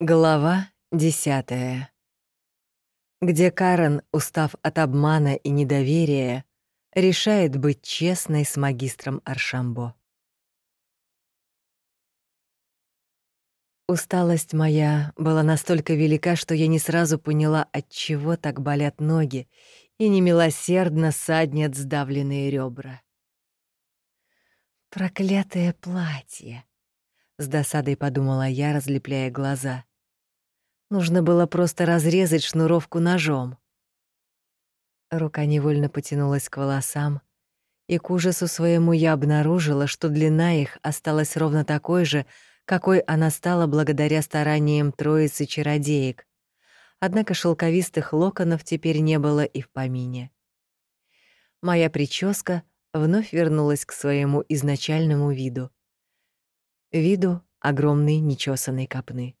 Глава десятая. Где Карен, устав от обмана и недоверия, решает быть честной с магистром Аршамбо. Усталость моя была настолько велика, что я не сразу поняла, от чего так болят ноги и немилосердно саднят сдавленные ребра. Проклятое платье. С досадой подумала я, разлепляя глаза. Нужно было просто разрезать шнуровку ножом. Рука невольно потянулась к волосам, и к ужасу своему я обнаружила, что длина их осталась ровно такой же, какой она стала благодаря стараниям троицы чародеек. Однако шелковистых локонов теперь не было и в помине. Моя прическа вновь вернулась к своему изначальному виду виду огромной нечесанной копны.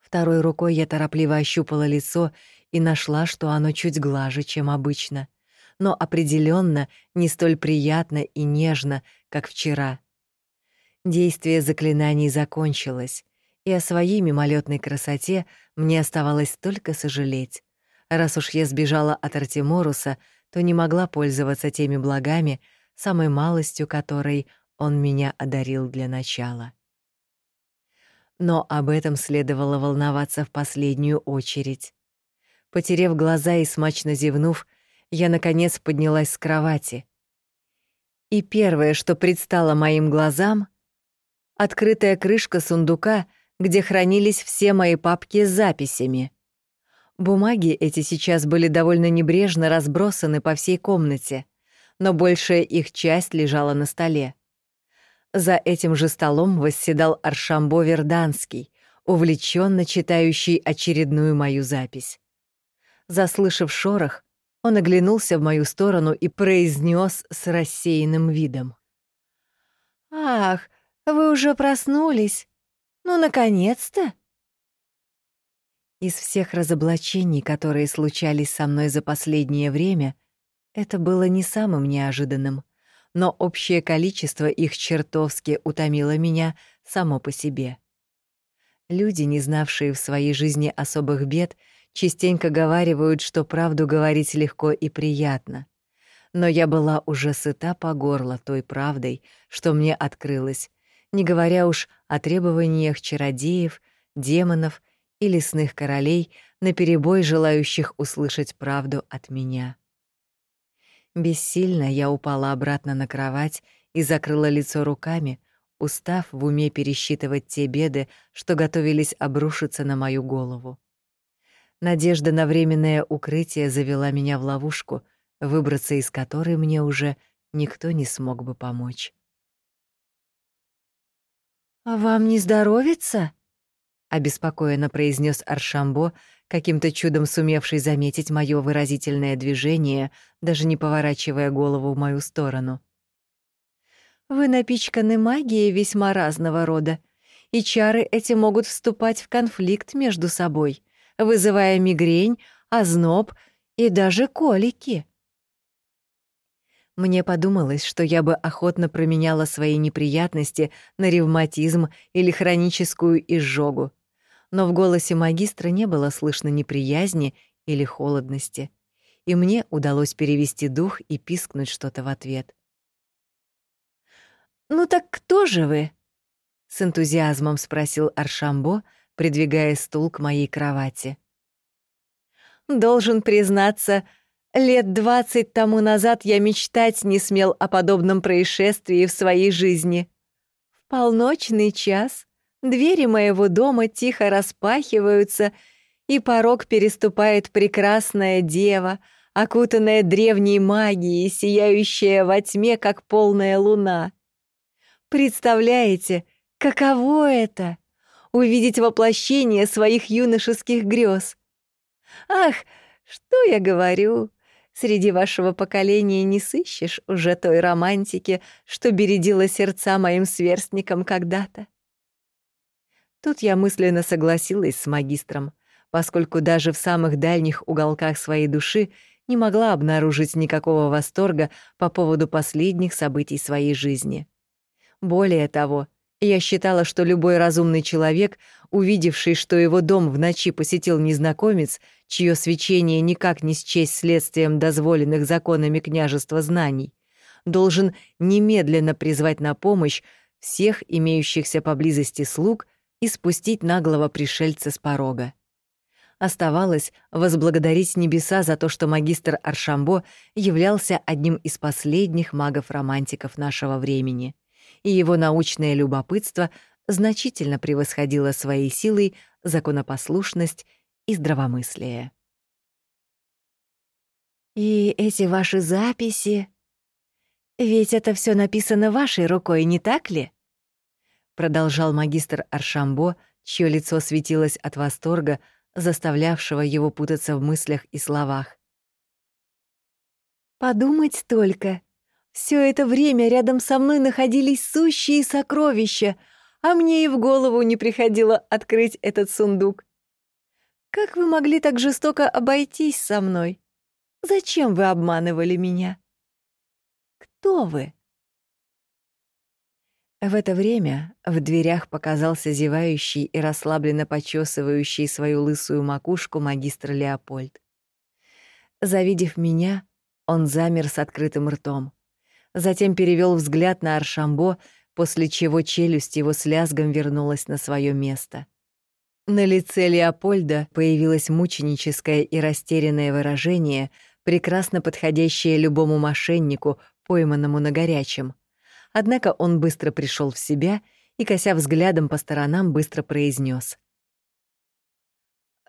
Второй рукой я торопливо ощупала лицо и нашла, что оно чуть глаже, чем обычно, но определенно не столь приятно и нежно, как вчера. Действие заклинаний закончилось, и о своей мимолетной красоте мне оставалось только сожалеть. Раз уж я сбежала от Артеморуса, то не могла пользоваться теми благами, самой малостью которой он меня одарил для начала. Но об этом следовало волноваться в последнюю очередь. Потерев глаза и смачно зевнув, я наконец поднялась с кровати. И первое, что предстало моим глазам — открытая крышка сундука, где хранились все мои папки с записями. Бумаги эти сейчас были довольно небрежно разбросаны по всей комнате, но большая их часть лежала на столе. За этим же столом восседал Аршамбо Верданский, увлеченно читающий очередную мою запись. Заслышав шорох, он оглянулся в мою сторону и произнес с рассеянным видом. «Ах, вы уже проснулись? Ну, наконец-то!» Из всех разоблачений, которые случались со мной за последнее время, это было не самым неожиданным — но общее количество их чертовски утомило меня само по себе. Люди, не знавшие в своей жизни особых бед, частенько говаривают, что правду говорить легко и приятно. Но я была уже сыта по горло той правдой, что мне открылась, не говоря уж о требованиях чародеев, демонов и лесных королей, наперебой желающих услышать правду от меня. Бессильно я упала обратно на кровать и закрыла лицо руками, устав в уме пересчитывать те беды, что готовились обрушиться на мою голову. Надежда на временное укрытие завела меня в ловушку, выбраться из которой мне уже никто не смог бы помочь. «А вам не здоровится?» — обеспокоенно произнес Аршамбо, каким-то чудом сумевший заметить мое выразительное движение, даже не поворачивая голову в мою сторону. «Вы напичканы магией весьма разного рода, и чары эти могут вступать в конфликт между собой, вызывая мигрень, озноб и даже колики». Мне подумалось, что я бы охотно променяла свои неприятности на ревматизм или хроническую изжогу но в голосе магистра не было слышно неприязни или холодности, и мне удалось перевести дух и пискнуть что-то в ответ. «Ну так кто же вы?» — с энтузиазмом спросил Аршамбо, придвигая стул к моей кровати. «Должен признаться, лет двадцать тому назад я мечтать не смел о подобном происшествии в своей жизни. В полночный час Двери моего дома тихо распахиваются, и порог переступает прекрасная дева, окутанная древней магией, сияющая во тьме, как полная луна. Представляете, каково это — увидеть воплощение своих юношеских грез? Ах, что я говорю! Среди вашего поколения не сыщешь уже той романтики, что бередила сердца моим сверстникам когда-то. Тут я мысленно согласилась с магистром, поскольку даже в самых дальних уголках своей души не могла обнаружить никакого восторга по поводу последних событий своей жизни. Более того, Я считала, что любой разумный человек, увидевший, что его дом в ночи посетил незнакомец, чье свечение никак не счесть следствием дозволенных законами княжества знаний, должен немедленно призвать на помощь всех имеющихся поблизости слуг и спустить наглого пришельца с порога. Оставалось возблагодарить небеса за то, что магистр Аршамбо являлся одним из последних магов-романтиков нашего времени — и его научное любопытство значительно превосходило своей силой законопослушность и здравомыслие. «И эти ваши записи? Ведь это все написано вашей рукой, не так ли?» Продолжал магистр Аршамбо, чье лицо светилось от восторга, заставлявшего его путаться в мыслях и словах. «Подумать только, все это время рядом со мной находились сущие сокровища, а мне и в голову не приходило открыть этот сундук. Как вы могли так жестоко обойтись со мной? Зачем вы обманывали меня? Кто вы? В это время в дверях показался зевающий и расслабленно почесывающий свою лысую макушку магистр Леопольд. Завидев меня, он замер с открытым ртом затем перевел взгляд на Аршамбо, после чего челюсть его с лязгом вернулась на свое место. На лице Леопольда появилось мученическое и растерянное выражение, прекрасно подходящее любому мошеннику, пойманному на горячем. Однако он быстро пришел в себя и, кося взглядом по сторонам, быстро произнес: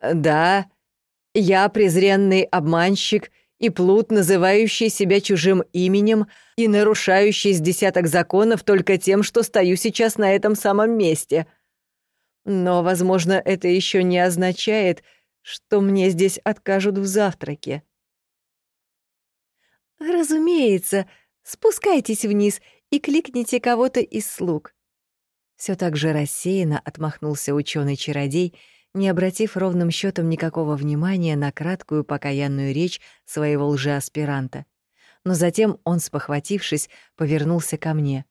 «Да, я презренный обманщик и плут, называющий себя чужим именем и нарушающий с десяток законов только тем, что стою сейчас на этом самом месте. Но, возможно, это еще не означает, что мне здесь откажут в завтраке. Разумеется, спускайтесь вниз и кликните кого-то из слуг. Все так же рассеянно отмахнулся ученый чародей не обратив ровным счетом никакого внимания на краткую покаянную речь своего лжеаспиранта. Но затем он, спохватившись, повернулся ко мне.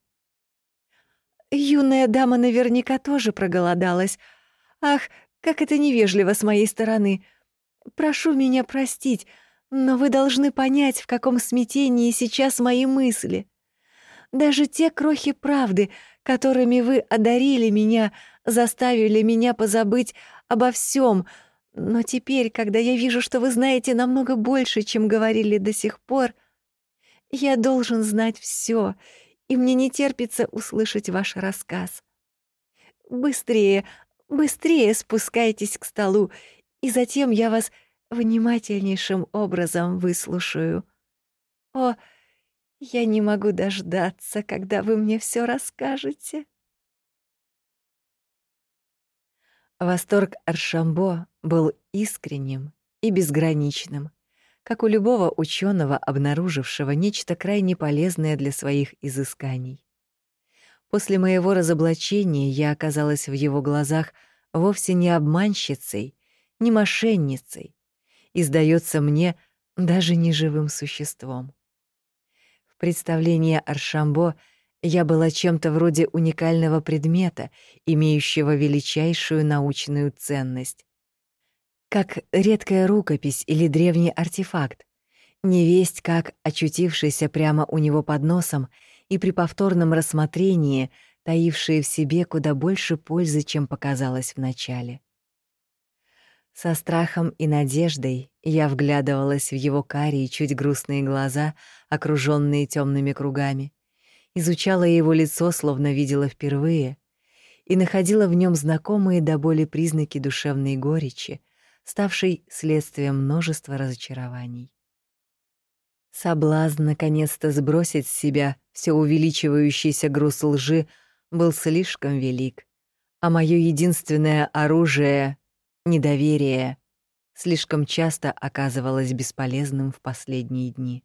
«Юная дама наверняка тоже проголодалась. Ах, как это невежливо с моей стороны. Прошу меня простить, но вы должны понять, в каком смятении сейчас мои мысли. Даже те крохи правды, которыми вы одарили меня, заставили меня позабыть обо всем, но теперь, когда я вижу, что вы знаете намного больше, чем говорили до сих пор, я должен знать все, и мне не терпится услышать ваш рассказ. Быстрее, быстрее спускайтесь к столу, и затем я вас внимательнейшим образом выслушаю. О, я не могу дождаться, когда вы мне все расскажете. Восторг Аршамбо был искренним и безграничным, как у любого ученого, обнаружившего нечто крайне полезное для своих изысканий. После моего разоблачения я оказалась в его глазах вовсе не обманщицей, не мошенницей, и, сдается мне, даже не живым существом. В представлении Аршамбо — я была чем-то вроде уникального предмета, имеющего величайшую научную ценность. Как редкая рукопись или древний артефакт, невесть как очутившийся прямо у него под носом и при повторном рассмотрении таившие в себе куда больше пользы, чем показалось вначале. Со страхом и надеждой я вглядывалась в его карие, чуть грустные глаза, окруженные темными кругами, изучала его лицо, словно видела впервые, и находила в нем знакомые до боли признаки душевной горечи, ставшей следствием множества разочарований. Соблазн наконец-то сбросить с себя все увеличивающийся груз лжи был слишком велик, а мое единственное оружие — недоверие — слишком часто оказывалось бесполезным в последние дни.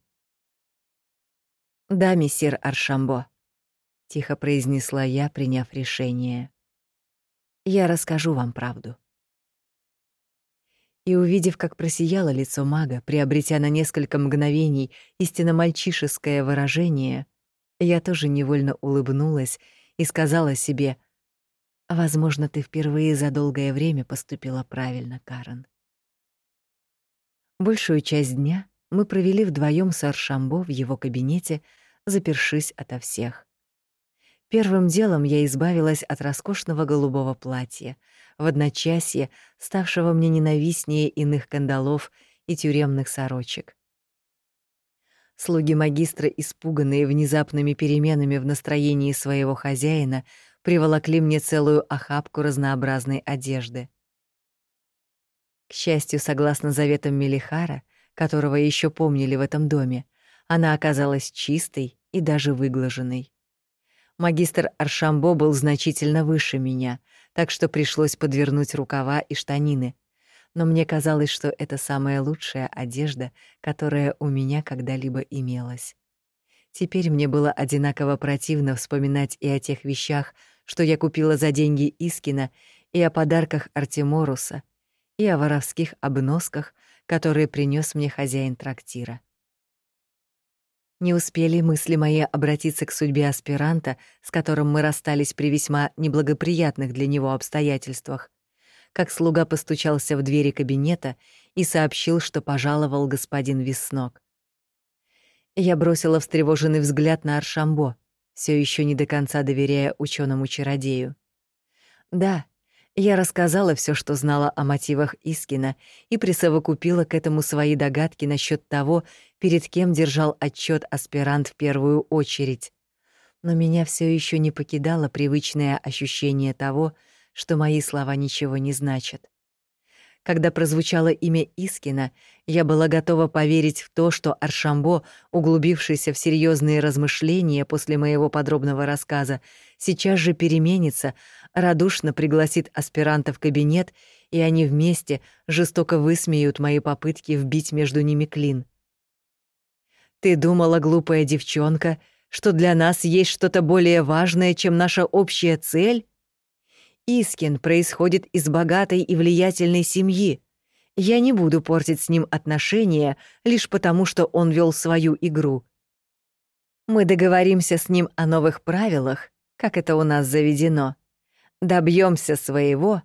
«Да, мессир Аршамбо», — тихо произнесла я, приняв решение. «Я расскажу вам правду». И увидев, как просияло лицо мага, приобретя на несколько мгновений истинно мальчишеское выражение, я тоже невольно улыбнулась и сказала себе, Возможно, ты впервые за долгое время поступила правильно, Карен. Большую часть дня мы провели вдвоем с Аршамбо в его кабинете, запершись ото всех. Первым делом я избавилась от роскошного голубого платья, в одночасье ставшего мне ненавистнее иных кандалов и тюремных сорочек. Слуги магистра, испуганные внезапными переменами в настроении своего хозяина, приволокли мне целую охапку разнообразной одежды. К счастью, согласно заветам Мелихара, которого еще помнили в этом доме, она оказалась чистой и даже выглаженной. Магистр Аршамбо был значительно выше меня, так что пришлось подвернуть рукава и штанины. Но мне казалось, что это самая лучшая одежда, которая у меня когда-либо имелась. Теперь мне было одинаково противно вспоминать и о тех вещах, что я купила за деньги Искина, и о подарках Артеморуса, и о воровских обносках, которые принес мне хозяин трактира. Не успели мысли мои обратиться к судьбе аспиранта, с которым мы расстались при весьма неблагоприятных для него обстоятельствах, как слуга постучался в двери кабинета и сообщил, что пожаловал господин Веснок. Я бросила встревоженный взгляд на Аршамбо все еще не до конца доверяя ученому чародею. Да, я рассказала все, что знала о мотивах Искина, и присовокупила к этому свои догадки насчет того, перед кем держал отчет аспирант в первую очередь. Но меня все еще не покидало привычное ощущение того, что мои слова ничего не значат. Когда прозвучало имя Искина, я была готова поверить в то, что Аршамбо, углубившийся в серьезные размышления после моего подробного рассказа, сейчас же переменится, радушно пригласит аспиранта в кабинет, и они вместе жестоко высмеют мои попытки вбить между ними клин. «Ты думала, глупая девчонка, что для нас есть что-то более важное, чем наша общая цель?» Искин происходит из богатой и влиятельной семьи. Я не буду портить с ним отношения лишь потому, что он вел свою игру. Мы договоримся с ним о новых правилах, как это у нас заведено. Добьемся своего,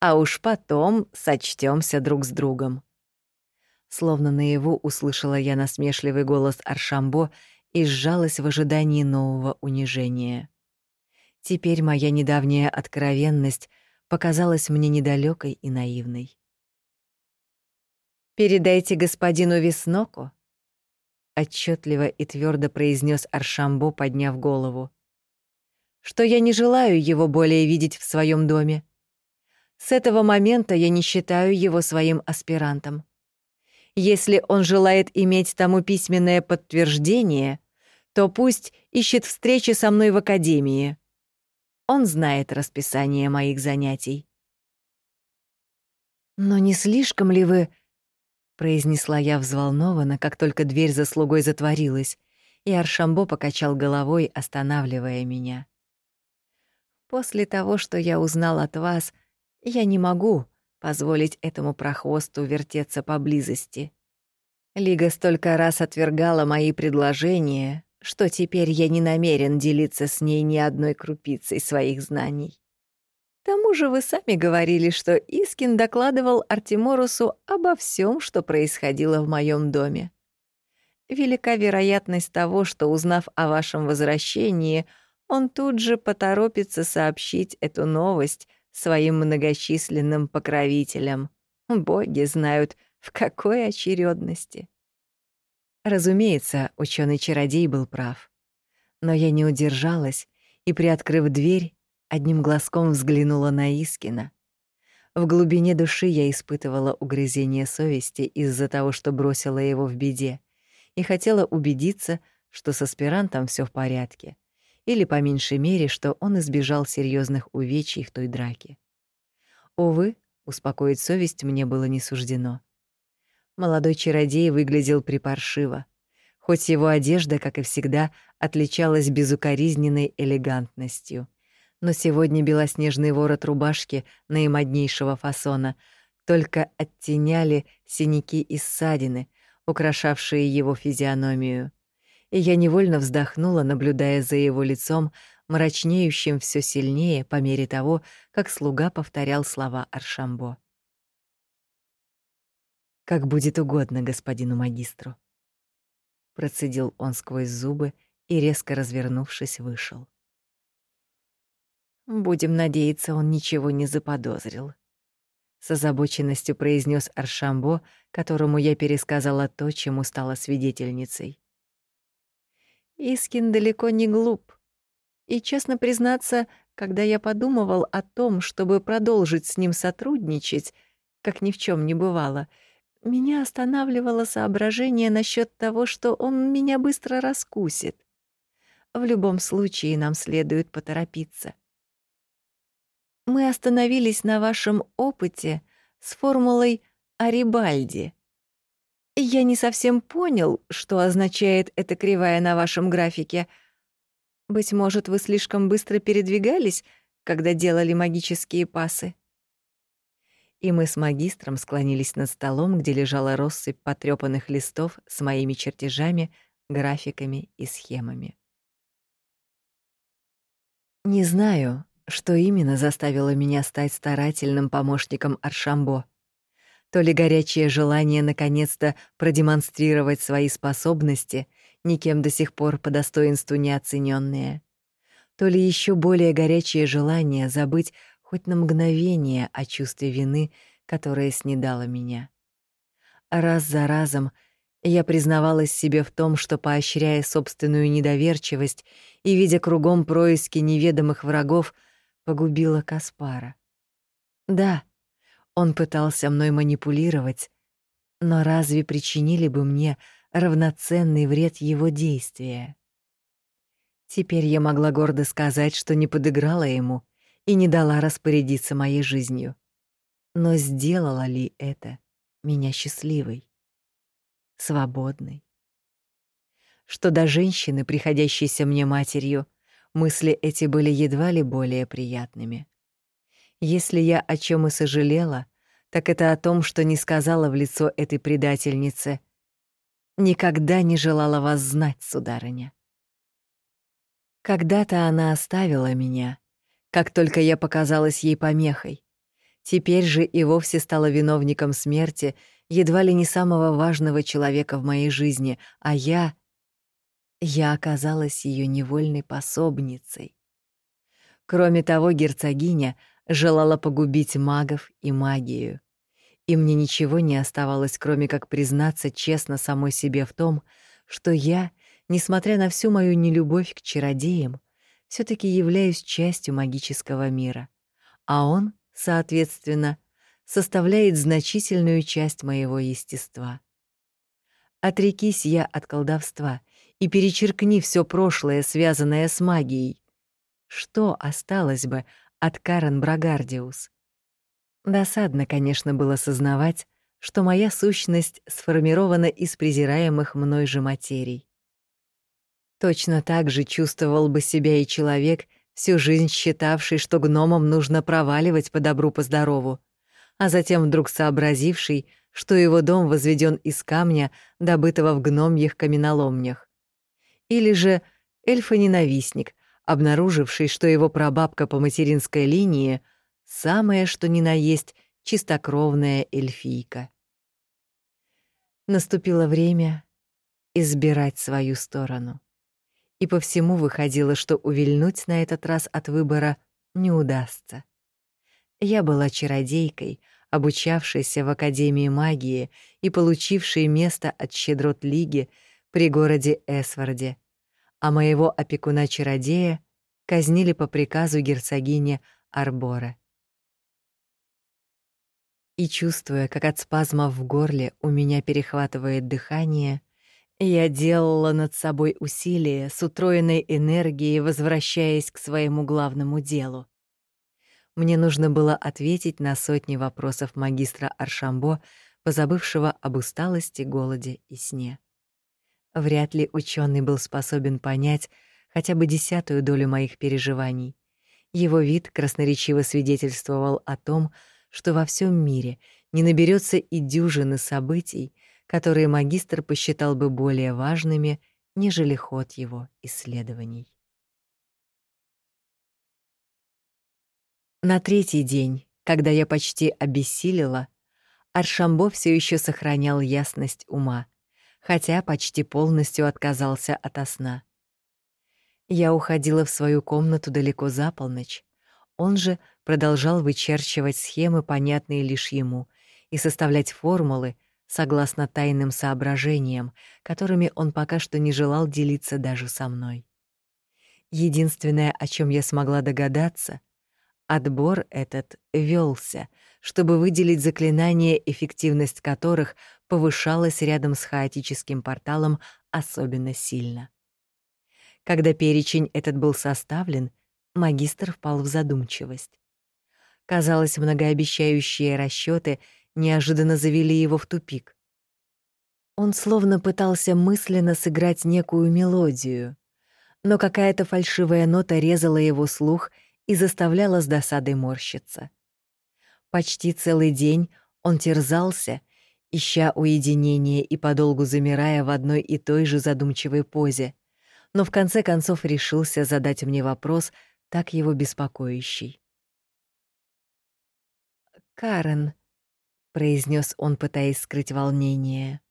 а уж потом сочтемся друг с другом. Словно наяву услышала я насмешливый голос Аршамбо и сжалась в ожидании нового унижения. Теперь моя недавняя откровенность показалась мне недалекой и наивной. «Передайте господину Весноку», — отчетливо и твердо произнес Аршамбо, подняв голову, «что я не желаю его более видеть в своем доме. С этого момента я не считаю его своим аспирантом. Если он желает иметь тому письменное подтверждение, то пусть ищет встречи со мной в академии. Он знает расписание моих занятий. «Но не слишком ли вы...» — произнесла я взволнованно, как только дверь за слугой затворилась, и Аршамбо покачал головой, останавливая меня. «После того, что я узнал от вас, я не могу позволить этому прохвосту вертеться поблизости. Лига столько раз отвергала мои предложения, что теперь я не намерен делиться с ней ни одной крупицей своих знаний. К тому же вы сами говорили, что Искин докладывал Артеморусу обо всем, что происходило в моем доме. Велика вероятность того, что, узнав о вашем возвращении, он тут же поторопится сообщить эту новость своим многочисленным покровителям. Боги знают, в какой очередности. Разумеется, ученый чародей был прав. Но я не удержалась и, приоткрыв дверь, одним глазком взглянула на Искина. В глубине души я испытывала угрызение совести из-за того, что бросила его в беде, и хотела убедиться, что с аспирантом все в порядке, или, по меньшей мере, что он избежал серьезных увечий в той драке. Увы, успокоить совесть мне было не суждено. Молодой чародей выглядел припаршиво, хоть его одежда, как и всегда, отличалась безукоризненной элегантностью. Но сегодня белоснежный ворот рубашки наимоднейшего фасона только оттеняли синяки и ссадины, украшавшие его физиономию. И я невольно вздохнула, наблюдая за его лицом, мрачнеющим все сильнее по мере того, как слуга повторял слова Аршамбо. «Как будет угодно господину магистру», — процедил он сквозь зубы и, резко развернувшись, вышел. «Будем надеяться, он ничего не заподозрил», — с озабоченностью произнес Аршамбо, которому я пересказала то, чему стала свидетельницей. Искин далеко не глуп. И, честно признаться, когда я подумывал о том, чтобы продолжить с ним сотрудничать, как ни в чем не бывало, меня останавливало соображение насчет того, что он меня быстро раскусит. В любом случае нам следует поторопиться. Мы остановились на вашем опыте с формулой Арибальди. Я не совсем понял, что означает эта кривая на вашем графике. Быть может, вы слишком быстро передвигались, когда делали магические пасы? И мы с магистром склонились над столом, где лежала россыпь потрёпанных листов с моими чертежами, графиками и схемами. Не знаю, что именно заставило меня стать старательным помощником Аршамбо то ли горячее желание наконец-то продемонстрировать свои способности, никем до сих пор по достоинству не оцененные, то ли еще более горячее желание забыть хоть на мгновение о чувстве вины, которое снедало меня. Раз за разом я признавалась себе в том, что, поощряя собственную недоверчивость и видя кругом происки неведомых врагов, погубила Каспара. Да, — он пытался мной манипулировать, но разве причинили бы мне равноценный вред его действия? Теперь я могла гордо сказать, что не подыграла ему и не дала распорядиться моей жизнью. Но сделала ли это меня счастливой, свободной? Что до женщины, приходящейся мне матерью, мысли эти были едва ли более приятными. Если я о чем и сожалела, так это о том, что не сказала в лицо этой предательнице. Никогда не желала вас знать, сударыня. Когда-то она оставила меня, как только я показалась ей помехой. Теперь же и вовсе стала виновником смерти едва ли не самого важного человека в моей жизни, а я... Я оказалась ее невольной пособницей. Кроме того, герцогиня желала погубить магов и магию. И мне ничего не оставалось, кроме как признаться честно самой себе в том, что я, несмотря на всю мою нелюбовь к чародеям, все таки являюсь частью магического мира, а он, соответственно, составляет значительную часть моего естества. Отрекись я от колдовства и перечеркни все прошлое, связанное с магией. Что осталось бы от Карен Брагардиус. Досадно, конечно, было сознавать, что моя сущность сформирована из презираемых мной же материй. Точно так же чувствовал бы себя и человек, всю жизнь считавший, что гномам нужно проваливать по добру по здорову, а затем вдруг сообразивший, что его дом возведен из камня, добытого в гномьих каменоломнях. Или же эльфа-ненавистник, обнаруживший, что его прабабка по материнской линии — самое что ни на есть чистокровная эльфийка. Наступило время избирать свою сторону. И по всему выходило, что увильнуть на этот раз от выбора не удастся. Я была чародейкой, обучавшейся в Академии магии и получившей место от щедрот Лиги при городе Эсварде, а моего опекуна-чародея казнили по приказу герцогини Арбора. И чувствуя, как от спазма в горле у меня перехватывает дыхание, я делала над собой усилие с утроенной энергией, возвращаясь к своему главному делу. Мне нужно было ответить на сотни вопросов магистра Аршамбо, позабывшего об усталости, голоде и сне. Вряд ли ученый был способен понять хотя бы десятую долю моих переживаний. Его вид красноречиво свидетельствовал о том, что во всем мире не наберется и дюжины событий, которые магистр посчитал бы более важными, нежели ход его исследований. На третий день, когда я почти обессилила, Аршамбо все еще сохранял ясность ума, хотя почти полностью отказался от сна. Я уходила в свою комнату далеко за полночь. Он же продолжал вычерчивать схемы, понятные лишь ему, и составлять формулы, согласно тайным соображениям, которыми он пока что не желал делиться даже со мной. Единственное, о чем я смогла догадаться, отбор этот велся, чтобы выделить заклинания, эффективность которых повышалась рядом с хаотическим порталом особенно сильно. Когда перечень этот был составлен, магистр впал в задумчивость. Казалось, многообещающие расчеты неожиданно завели его в тупик. Он словно пытался мысленно сыграть некую мелодию, но какая-то фальшивая нота резала его слух и заставляла с досадой морщиться. Почти целый день он терзался, ища уединения и подолгу замирая в одной и той же задумчивой позе, но в конце концов решился задать мне вопрос, так его беспокоящий. «Карен», произнес он, пытаясь скрыть волнение.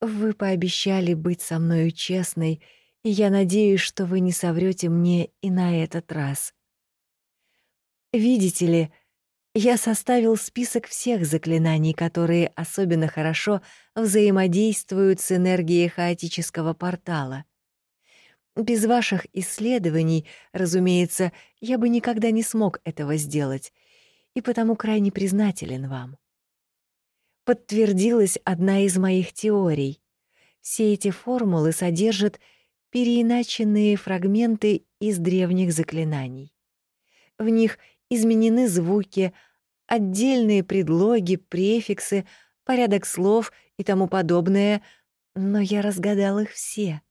Вы пообещали быть со мною честной, и я надеюсь, что вы не соврете мне и на этот раз. Видите ли, я составил список всех заклинаний, которые особенно хорошо взаимодействуют с энергией хаотического портала. Без ваших исследований, разумеется, я бы никогда не смог этого сделать, и потому крайне признателен вам. Подтвердилась одна из моих теорий. Все эти формулы содержат переиначенные фрагменты из древних заклинаний. В них изменены звуки, отдельные предлоги, префиксы, порядок слов и тому подобное, но я разгадал их все.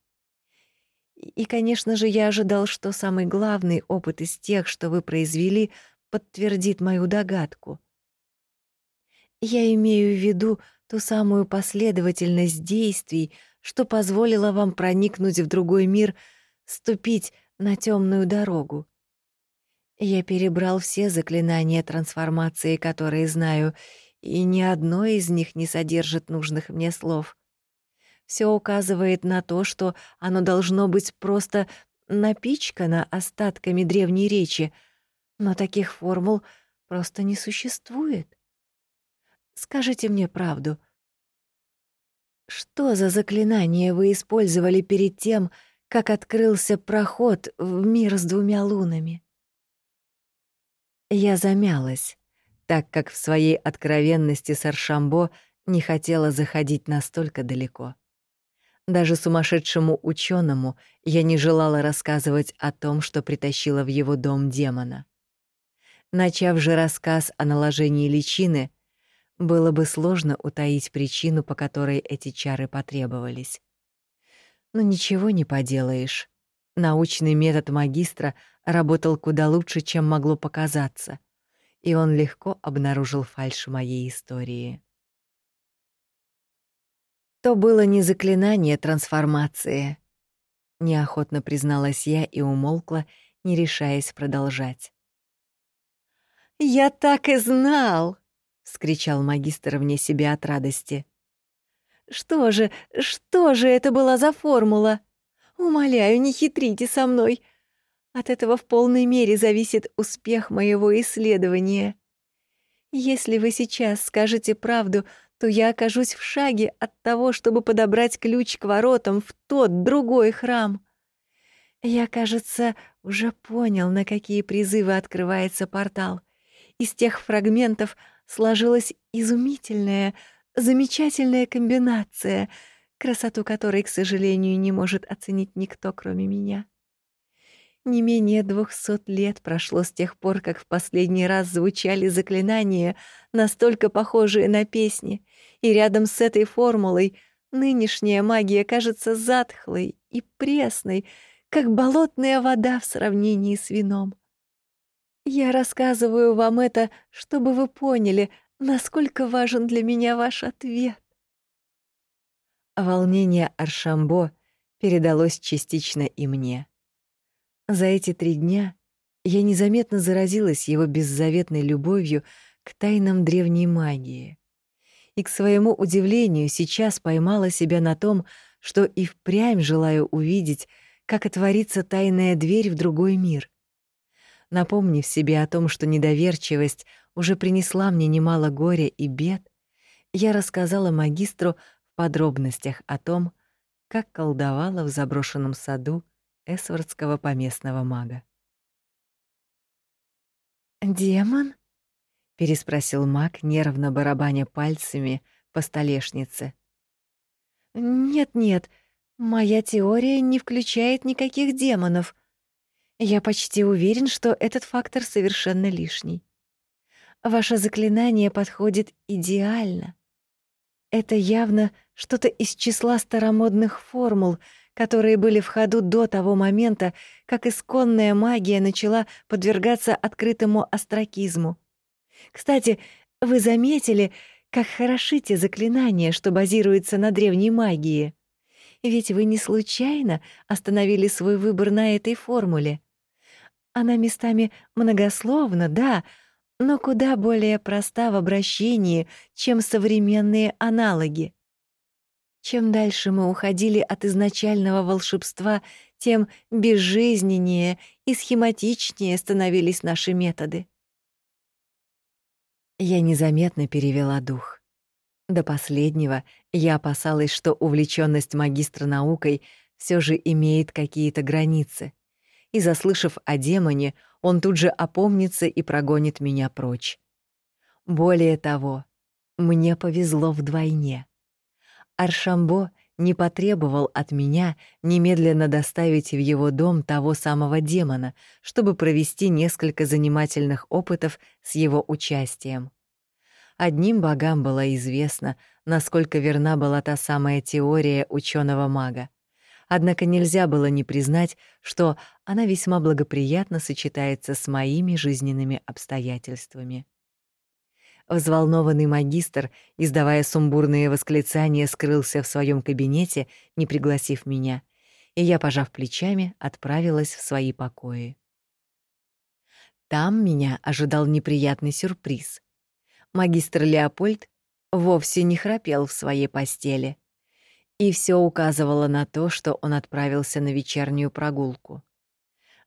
И, конечно же, я ожидал, что самый главный опыт из тех, что вы произвели — подтвердит мою догадку. Я имею в виду ту самую последовательность действий, что позволила вам проникнуть в другой мир, ступить на темную дорогу. Я перебрал все заклинания трансформации, которые знаю, и ни одно из них не содержит нужных мне слов. Все указывает на то, что оно должно быть просто напичкано остатками древней речи — но таких формул просто не существует. Скажите мне правду. Что за заклинание вы использовали перед тем, как открылся проход в мир с двумя лунами? Я замялась, так как в своей откровенности с Аршамбо не хотела заходить настолько далеко. Даже сумасшедшему ученому я не желала рассказывать о том, что притащила в его дом демона. Начав же рассказ о наложении личины, было бы сложно утаить причину, по которой эти чары потребовались. Но ничего не поделаешь. Научный метод магистра работал куда лучше, чем могло показаться, и он легко обнаружил фальшь моей истории. То было не заклинание трансформации, неохотно призналась я и умолкла, не решаясь продолжать. «Я так и знал!» — вскричал магистр вне себя от радости. «Что же, что же это была за формула? Умоляю, не хитрите со мной. От этого в полной мере зависит успех моего исследования. Если вы сейчас скажете правду, то я окажусь в шаге от того, чтобы подобрать ключ к воротам в тот другой храм. Я, кажется, уже понял, на какие призывы открывается портал — из тех фрагментов сложилась изумительная, замечательная комбинация, красоту которой, к сожалению, не может оценить никто, кроме меня. Не менее двухсот лет прошло с тех пор, как в последний раз звучали заклинания, настолько похожие на песни, и рядом с этой формулой нынешняя магия кажется затхлой и пресной, как болотная вода в сравнении с вином. Я рассказываю вам это, чтобы вы поняли, насколько важен для меня ваш ответ. Волнение Аршамбо передалось частично и мне. За эти три дня я незаметно заразилась его беззаветной любовью к тайнам древней магии. И к своему удивлению сейчас поймала себя на том, что и впрямь желаю увидеть, как отворится тайная дверь в другой мир. Напомнив себе о том, что недоверчивость уже принесла мне немало горя и бед, я рассказала магистру в подробностях о том, как колдовала в заброшенном саду эсвардского поместного мага. «Демон?» — переспросил маг, нервно барабаня пальцами по столешнице. «Нет-нет, моя теория не включает никаких демонов. Я почти уверен, что этот фактор совершенно лишний. Ваше заклинание подходит идеально. Это явно что-то из числа старомодных формул, которые были в ходу до того момента, как исконная магия начала подвергаться открытому астракизму. Кстати, вы заметили, как хороши те заклинания, что базируются на древней магии? Ведь вы не случайно остановили свой выбор на этой формуле. Она местами многословна, да, но куда более проста в обращении, чем современные аналоги. Чем дальше мы уходили от изначального волшебства, тем безжизненнее и схематичнее становились наши методы. Я незаметно перевела дух. До последнего я опасалась, что увлечённость магистра наукой всё же имеет какие-то границы. И заслышав о демоне, он тут же опомнится и прогонит меня прочь. Более того, мне повезло вдвойне. Аршамбо не потребовал от меня немедленно доставить в его дом того самого демона, чтобы провести несколько занимательных опытов с его участием. Одним богам было известно, насколько верна была та самая теория ученого мага. Однако нельзя было не признать, что она весьма благоприятно сочетается с моими жизненными обстоятельствами. Взволнованный магистр, издавая сумбурные восклицания, скрылся в своем кабинете, не пригласив меня, и я, пожав плечами, отправилась в свои покои. Там меня ожидал неприятный сюрприз. Магистр Леопольд вовсе не храпел в своей постели и все указывало на то, что он отправился на вечернюю прогулку.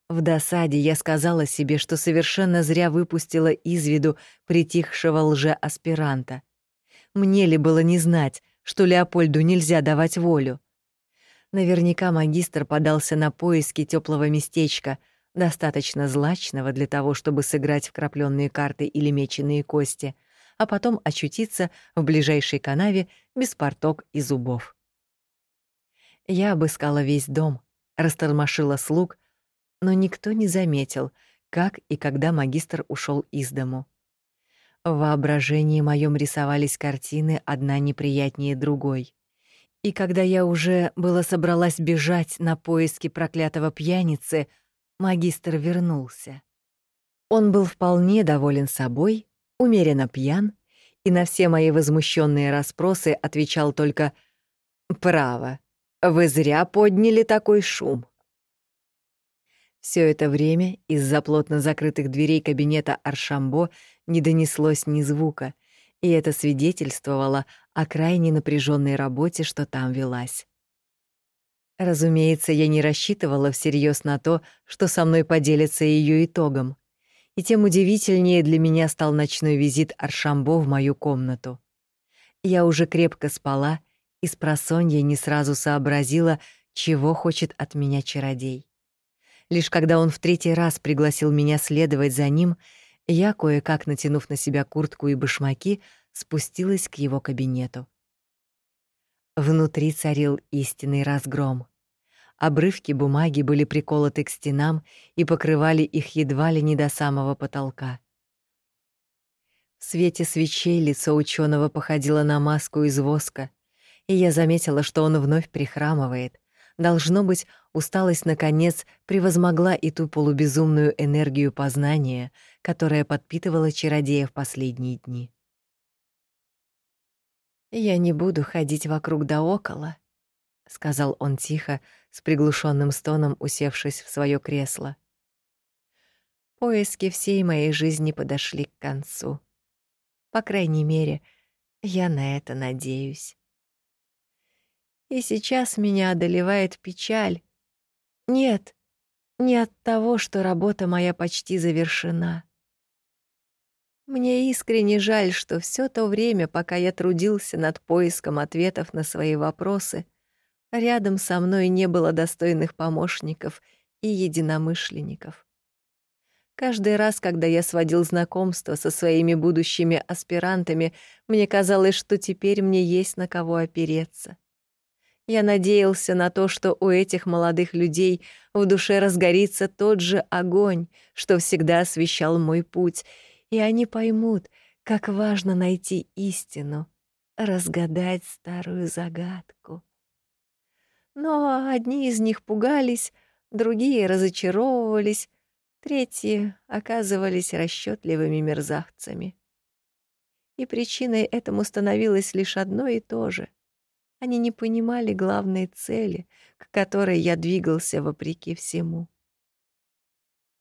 В досаде я сказала себе, что совершенно зря выпустила из виду притихшего лже-аспиранта. Мне ли было не знать, что Леопольду нельзя давать волю? Наверняка магистр подался на поиски теплого местечка, достаточно злачного для того, чтобы сыграть в крапленные карты или меченые кости, а потом очутиться в ближайшей канаве без порток и зубов. Я обыскала весь дом, растормошила слуг, но никто не заметил, как и когда магистр ушел из дому. В воображении моем рисовались картины одна неприятнее другой. И когда я уже было собралась бежать на поиски проклятого пьяницы, магистр вернулся. Он был вполне доволен собой, умеренно пьян, и на все мои возмущенные расспросы отвечал только «Право, вы зря подняли такой шум. Все это время из-за плотно закрытых дверей кабинета Аршамбо не донеслось ни звука, и это свидетельствовало о крайне напряженной работе, что там велась. Разумеется, я не рассчитывала всерьез на то, что со мной поделится ее итогом. И тем удивительнее для меня стал ночной визит Аршамбо в мою комнату. Я уже крепко спала и с просонья не сразу сообразила, чего хочет от меня чародей. Лишь когда он в третий раз пригласил меня следовать за ним, я, кое-как натянув на себя куртку и башмаки, спустилась к его кабинету. Внутри царил истинный разгром. Обрывки бумаги были приколоты к стенам и покрывали их едва ли не до самого потолка. В свете свечей лицо ученого походило на маску из воска, и я заметила, что он вновь прихрамывает. Должно быть, усталость наконец превозмогла и ту полубезумную энергию познания, которая подпитывала чародея в последние дни. «Я не буду ходить вокруг да около», — сказал он тихо, с приглушенным стоном усевшись в свое кресло. поиски всей моей жизни подошли к концу. По крайней мере, я на это надеюсь. И сейчас меня одолевает печаль. Нет, не от того, что работа моя почти завершена. Мне искренне жаль, что все то время, пока я трудился над поиском ответов на свои вопросы, рядом со мной не было достойных помощников и единомышленников. Каждый раз, когда я сводил знакомство со своими будущими аспирантами, мне казалось, что теперь мне есть на кого опереться. Я надеялся на то, что у этих молодых людей в душе разгорится тот же огонь, что всегда освещал мой путь, и они поймут, как важно найти истину, разгадать старую загадку. Но одни из них пугались, другие разочаровывались, третьи оказывались расчетливыми мерзавцами. И причиной этому становилось лишь одно и то же — они не понимали главной цели, к которой я двигался вопреки всему.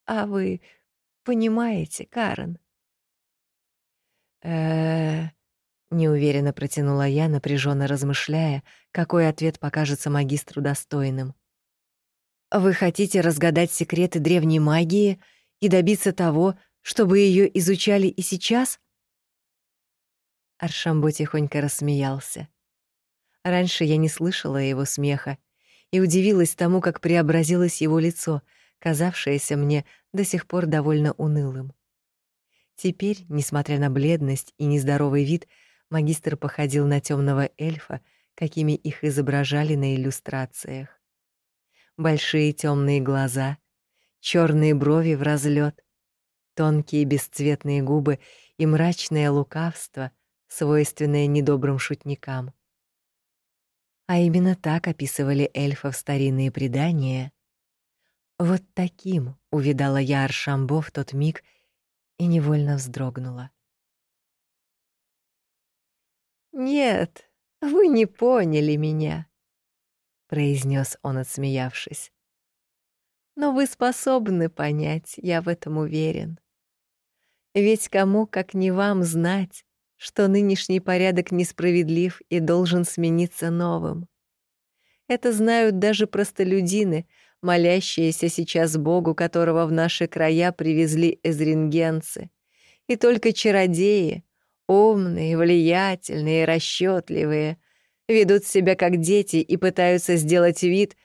А вы понимаете, Карен? Э, неуверенно протянула я, напряженно размышляя, какой ответ покажется магистру достойным. Вы хотите разгадать секреты древней магии и добиться того, чтобы ее изучали и сейчас? Аршамбо тихонько рассмеялся. Раньше я не слышала его смеха и удивилась тому, как преобразилось его лицо, казавшееся мне до сих пор довольно унылым. Теперь, несмотря на бледность и нездоровый вид, магистр походил на темного эльфа, какими их изображали на иллюстрациях. Большие темные глаза, черные брови в разлет, тонкие бесцветные губы и мрачное лукавство, свойственное недобрым шутникам. А именно так описывали эльфов старинные предания. Вот таким увидала я Аршамбо в тот миг и невольно вздрогнула. «Нет, вы не поняли меня», — произнес он, отсмеявшись. «Но вы способны понять, я в этом уверен. Ведь кому, как не вам, знать, что нынешний порядок несправедлив и должен смениться новым. Это знают даже простолюдины, молящиеся сейчас Богу, которого в наши края привезли эзрингенцы. И только чародеи, умные, влиятельные, расчетливые, ведут себя как дети и пытаются сделать вид,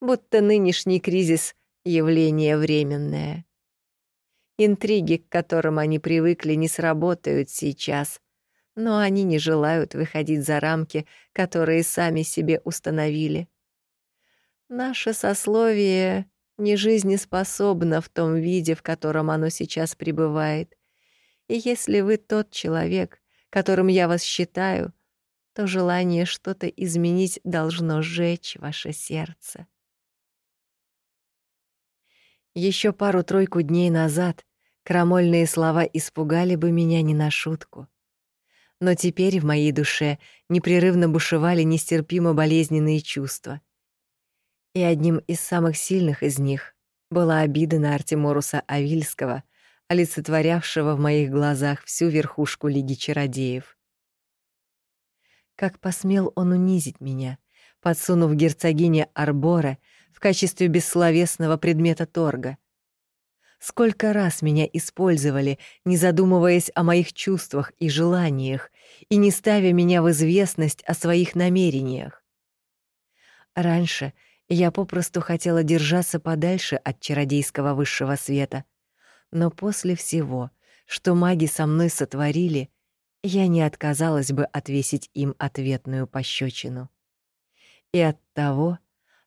будто нынешний кризис — явление временное. Интриги, к которым они привыкли, не сработают сейчас, но они не желают выходить за рамки, которые сами себе установили. Наше сословие не жизнеспособно в том виде, в котором оно сейчас пребывает. И если вы тот человек, которым я вас считаю, то желание что-то изменить должно сжечь ваше сердце. Еще пару-тройку дней назад крамольные слова испугали бы меня не на шутку но теперь в моей душе непрерывно бушевали нестерпимо болезненные чувства. И одним из самых сильных из них была обида на Артеморуса Авильского, олицетворявшего в моих глазах всю верхушку Лиги Чародеев. Как посмел он унизить меня, подсунув герцогине Арбора в качестве бессловесного предмета торга — Сколько раз меня использовали, не задумываясь о моих чувствах и желаниях, и не ставя меня в известность о своих намерениях. Раньше я попросту хотела держаться подальше от чародейского высшего света, но после всего, что маги со мной сотворили, я не отказалась бы отвесить им ответную пощечину. И оттого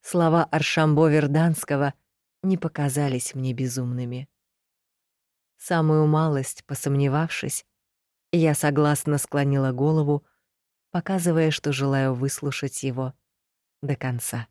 слова Аршамбо Верданского — не показались мне безумными. Самую малость посомневавшись, я согласно склонила голову, показывая, что желаю выслушать его до конца.